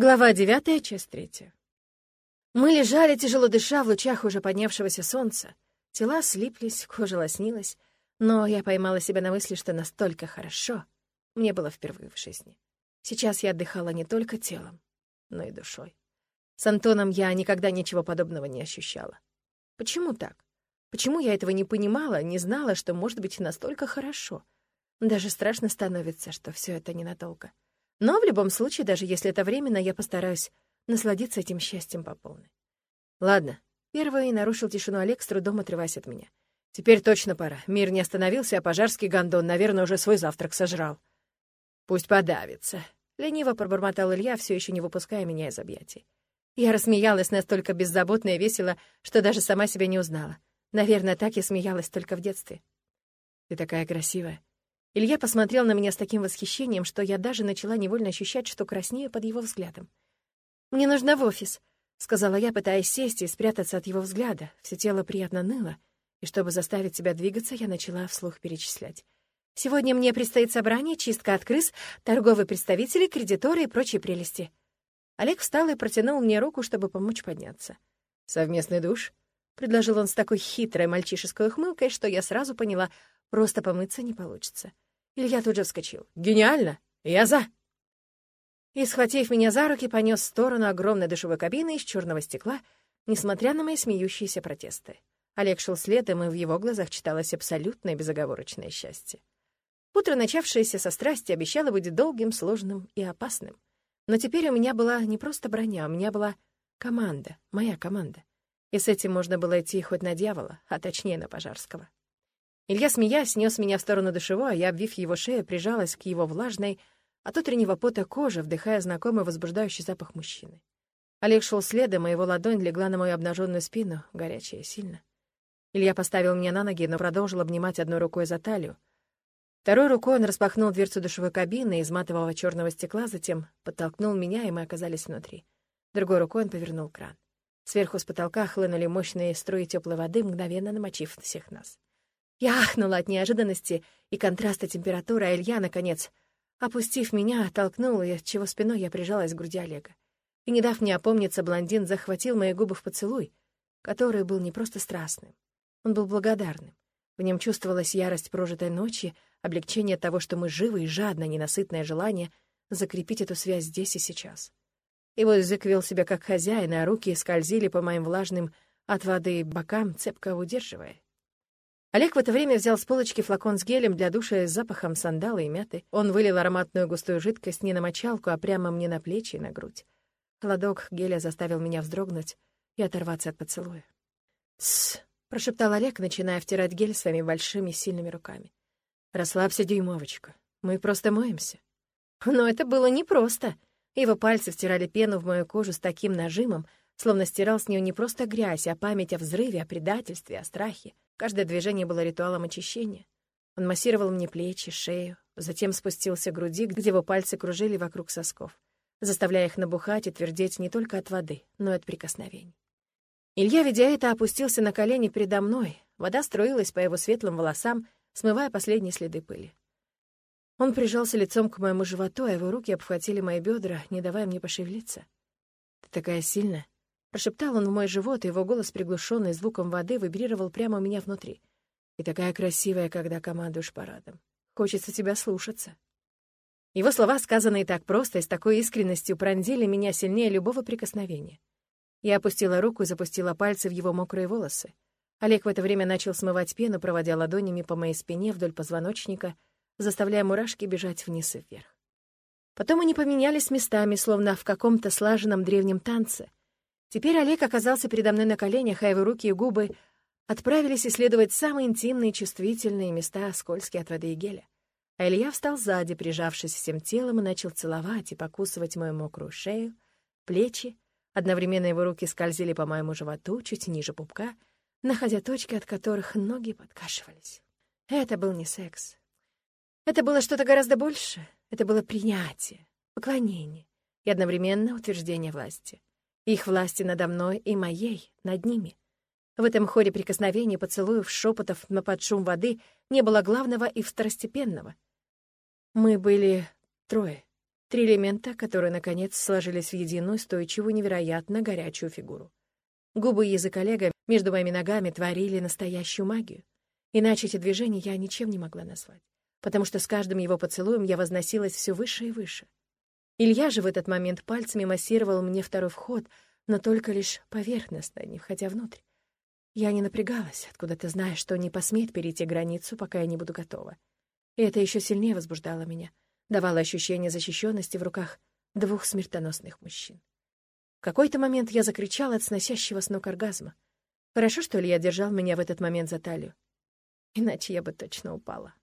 Глава девятая, часть третья. Мы лежали, тяжело дыша, в лучах уже поднявшегося солнца. Тела слиплись, кожа лоснилась, но я поймала себя на мысли, что настолько хорошо мне было впервые в жизни. Сейчас я отдыхала не только телом, но и душой. С Антоном я никогда ничего подобного не ощущала. Почему так? Почему я этого не понимала, не знала, что может быть настолько хорошо? Даже страшно становится, что все это ненадолго. Но в любом случае, даже если это временно, я постараюсь насладиться этим счастьем по полной. Ладно, первый нарушил тишину Олег, с трудом отрываясь от меня. Теперь точно пора. Мир не остановился, а пожарский гондон, наверное, уже свой завтрак сожрал. Пусть подавится. Лениво пробормотал Илья, все еще не выпуская меня из объятий. Я рассмеялась настолько беззаботно и весело, что даже сама себя не узнала. Наверное, так я смеялась только в детстве. «Ты такая красивая», Илья посмотрел на меня с таким восхищением, что я даже начала невольно ощущать, что краснею под его взглядом. «Мне нужно в офис», — сказала я, пытаясь сесть и спрятаться от его взгляда. Все тело приятно ныло, и чтобы заставить себя двигаться, я начала вслух перечислять. «Сегодня мне предстоит собрание, чистка от крыс, торговые представители, кредиторы и прочие прелести». Олег встал и протянул мне руку, чтобы помочь подняться. «Совместный душ?» — предложил он с такой хитрой мальчишеской ухмылкой, что я сразу поняла, Просто помыться не получится. Илья тут же вскочил. «Гениально! Я за!» И, схватив меня за руки, понес в сторону огромной душевой кабины из черного стекла, несмотря на мои смеющиеся протесты. Олег шел следом, и в его глазах читалось абсолютное безоговорочное счастье. Утро, начавшееся со страсти, обещало быть долгим, сложным и опасным. Но теперь у меня была не просто броня, у меня была команда, моя команда. И с этим можно было идти хоть на дьявола, а точнее на Пожарского. Илья, смеясь, нес меня в сторону душевой, а я, обвив его шею, прижалась к его влажной, от утреннего пота кожи, вдыхая знакомый возбуждающий запах мужчины. Олег шел следом, и его ладонь легла на мою обнаженную спину, горячая и сильно. Илья поставил меня на ноги, но продолжил обнимать одной рукой за талию. Второй рукой он распахнул дверцу душевой кабины из матового черного стекла, затем подтолкнул меня, и мы оказались внутри. Другой рукой он повернул кран. Сверху с потолка хлынули мощные струи теплой воды, мгновенно намочив всех нас. Я ахнула от неожиданности и контраста температуры, а Илья, наконец, опустив меня, оттолкнул, и чего спиной я прижалась к груди Олега. И, не дав мне опомниться, блондин захватил мои губы в поцелуй, который был не просто страстным. Он был благодарным. В нем чувствовалась ярость прожитой ночи, облегчение того, что мы живы, и жадное, ненасытное желание закрепить эту связь здесь и сейчас. Его язык вел себя как хозяин, а руки скользили по моим влажным от воды бокам, цепко удерживая. Олег в это время взял с полочки флакон с гелем для душа с запахом сандала и мяты. Он вылил ароматную густую жидкость не на мочалку, а прямо мне на плечи и на грудь. Холодок геля заставил меня вздрогнуть и оторваться от поцелуя. «Тссс», — прошептал Олег, начиная втирать гель своими большими сильными руками. «Расслабься, дюймовочка. Мы просто моемся». Но это было непросто. Его пальцы втирали пену в мою кожу с таким нажимом, словно стирал с нее не просто грязь, а память о взрыве, о предательстве, о страхе. Каждое движение было ритуалом очищения. Он массировал мне плечи, шею, затем спустился к груди, где его пальцы кружили вокруг сосков, заставляя их набухать и твердеть не только от воды, но и от прикосновений. Илья, видя это, опустился на колени передо мной. Вода струилась по его светлым волосам, смывая последние следы пыли. Он прижался лицом к моему животу, а его руки обхватили мои бедра, не давая мне пошевелиться. «Ты такая сильная», Прошептал он в мой живот, и его голос, приглушенный звуком воды, вибрировал прямо у меня внутри. «И такая красивая, когда командуешь парадом. Хочется тебя слушаться». Его слова, сказанные так просто и с такой искренностью, пронзили меня сильнее любого прикосновения. Я опустила руку и запустила пальцы в его мокрые волосы. Олег в это время начал смывать пену, проводя ладонями по моей спине вдоль позвоночника, заставляя мурашки бежать вниз и вверх. Потом они поменялись местами, словно в каком-то слаженном древнем танце — Теперь Олег оказался передо мной на коленях, а его руки и губы отправились исследовать самые интимные чувствительные места, скользкие от воды и геля. А Илья встал сзади, прижавшись всем телом, и начал целовать и покусывать мою мокрую шею, плечи. Одновременно его руки скользили по моему животу, чуть ниже пупка, находя точки, от которых ноги подкашивались. Это был не секс. Это было что-то гораздо больше. Это было принятие, поклонение и одновременно утверждение власти их власти надо мной и моей, над ними. В этом хоре прикосновений, поцелуев, шепотов на подшум воды не было главного и второстепенного. Мы были трое. Три элемента, которые, наконец, сложились в единую, стойчивую, невероятно горячую фигуру. Губы и язык Олега между моими ногами творили настоящую магию. Иначе эти движения я ничем не могла назвать, потому что с каждым его поцелуем я возносилась все выше и выше. Илья же в этот момент пальцами массировал мне второй вход, но только лишь поверхностно, не входя внутрь. Я не напрягалась, откуда ты знаешь, что не посмеет перейти границу, пока я не буду готова. И это еще сильнее возбуждало меня, давало ощущение защищенности в руках двух смертоносных мужчин. В какой-то момент я закричала от сносящего с ног оргазма. Хорошо, что Илья держал меня в этот момент за талию. Иначе я бы точно упала.